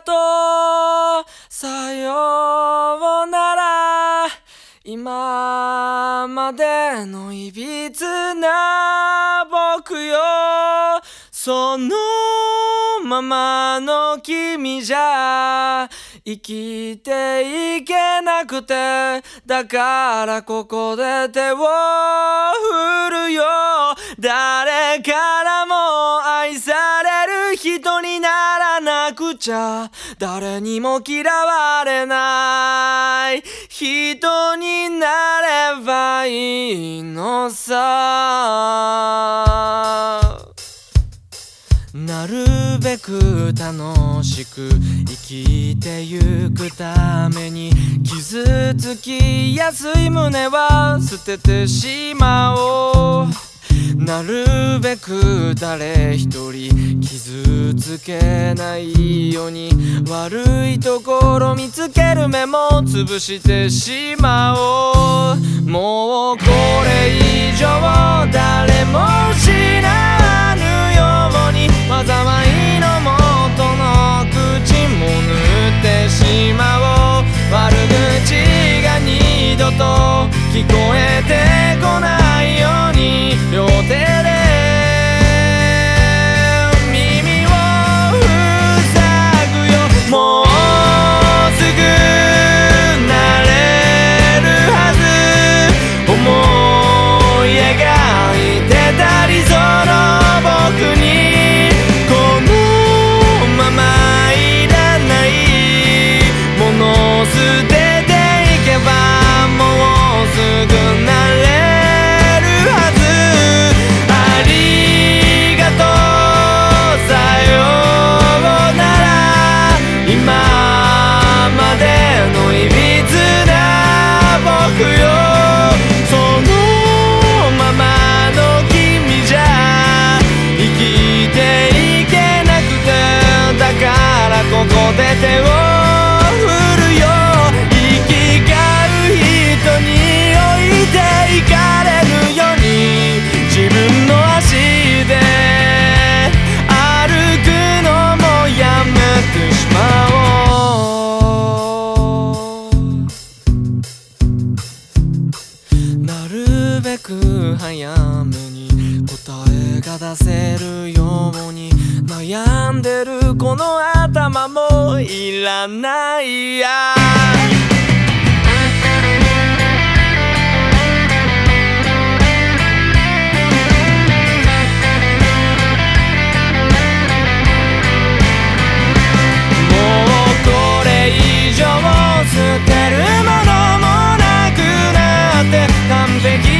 とうさようなら。今までのいびつな僕よ。そのままの君じゃ。生きていけなくて。だからここで手を振るよ。誰かちゃ誰にも嫌われない。人になればいいのさ。なるべく楽しく生きてゆくために傷つきやすい胸は捨ててしまおう。なるべく誰一人傷つけないように悪いところ見つける目も潰してしまおうもうこれ以上誰も知らぬように。わざわざく早めに答えが出せるように悩んでるこの頭もいらないや。完璧